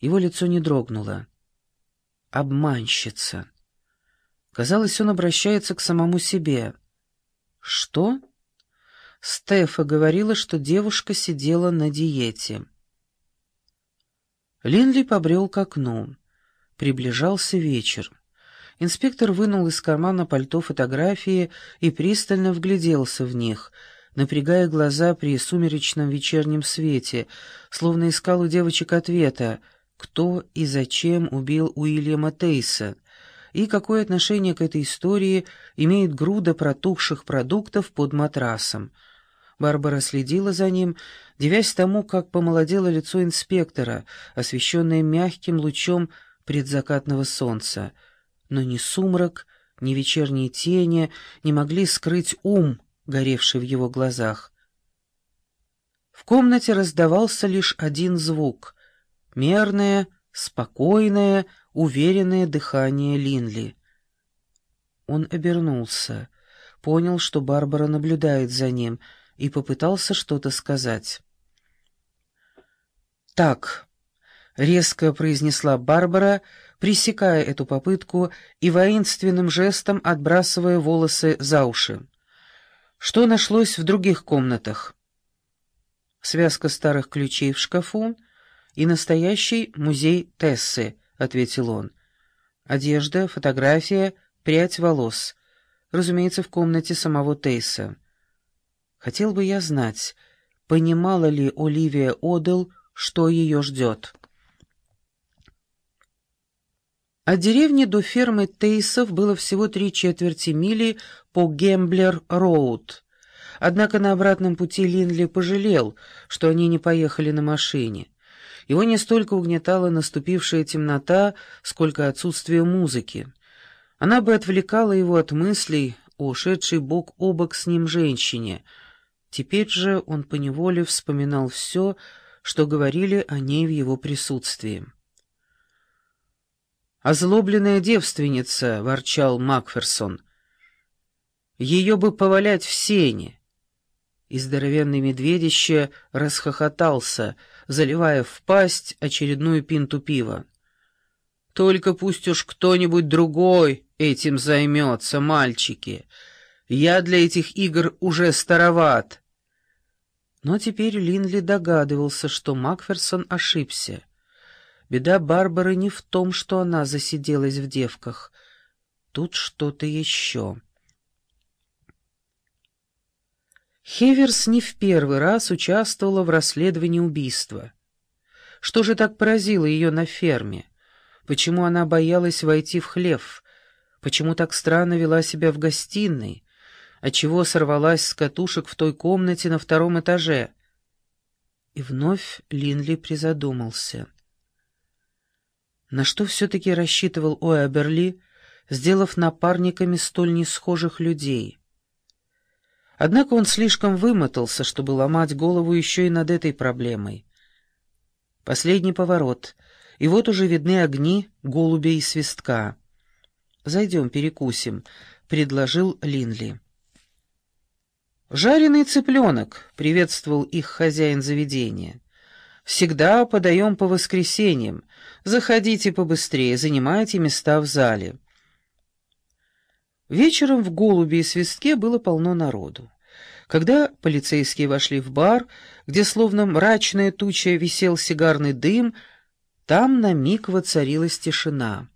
Его лицо не дрогнуло. Обманщица. Казалось, он обращается к самому себе. Что? Стефа говорила, что девушка сидела на диете. Линли побрел к окну. Приближался вечер. Инспектор вынул из кармана пальто фотографии и пристально вгляделся в них, напрягая глаза при сумеречном вечернем свете, словно искал у девочек ответа, кто и зачем убил Уильяма Тейса, и какое отношение к этой истории имеет груда протухших продуктов под матрасом. Барбара следила за ним, девясь тому, как помолодело лицо инспектора, освещенное мягким лучом предзакатного солнца — но ни сумрак, ни вечерние тени не могли скрыть ум, горевший в его глазах. В комнате раздавался лишь один звук — мерное, спокойное, уверенное дыхание Линли. Он обернулся, понял, что Барбара наблюдает за ним, и попытался что-то сказать. «Так», — резко произнесла Барбара, — пресекая эту попытку и воинственным жестом отбрасывая волосы за уши. Что нашлось в других комнатах? Связка старых ключей в шкафу и настоящий музей Тессы, — ответил он. Одежда, фотография, прядь волос. Разумеется, в комнате самого Тейса. Хотел бы я знать, понимала ли Оливия Одел, что ее ждет. От деревни до фермы Тейсов было всего три четверти мили по Гемблер-Роуд. Однако на обратном пути Линли пожалел, что они не поехали на машине. Его не столько угнетала наступившая темнота, сколько отсутствие музыки. Она бы отвлекала его от мыслей о шедшей бок о бок с ним женщине. Теперь же он поневоле вспоминал все, что говорили о ней в его присутствии. «Озлобленная девственница», — ворчал Макферсон. «Ее бы повалять в сене». И здоровенный медведище расхохотался, заливая в пасть очередную пинту пива. «Только пусть уж кто-нибудь другой этим займется, мальчики. Я для этих игр уже староват». Но теперь Линли догадывался, что Макферсон ошибся. Беда Барбары не в том, что она засиделась в девках. Тут что-то еще. Хеверс не в первый раз участвовала в расследовании убийства. Что же так поразило ее на ферме? Почему она боялась войти в хлев? Почему так странно вела себя в гостиной? Отчего сорвалась с катушек в той комнате на втором этаже? И вновь Линли призадумался. На что все-таки рассчитывал Оэберли, сделав напарниками столь несхожих людей? Однако он слишком вымотался, чтобы ломать голову еще и над этой проблемой. Последний поворот, и вот уже видны огни голубя и свистка. «Зайдем, перекусим», — предложил Линли. «Жареный цыпленок», — приветствовал их хозяин заведения. Всегда подаем по воскресеньям. Заходите побыстрее, занимайте места в зале. Вечером в «Голубе» и «Свистке» было полно народу. Когда полицейские вошли в бар, где словно мрачная туча висел сигарный дым, там на миг воцарилась тишина.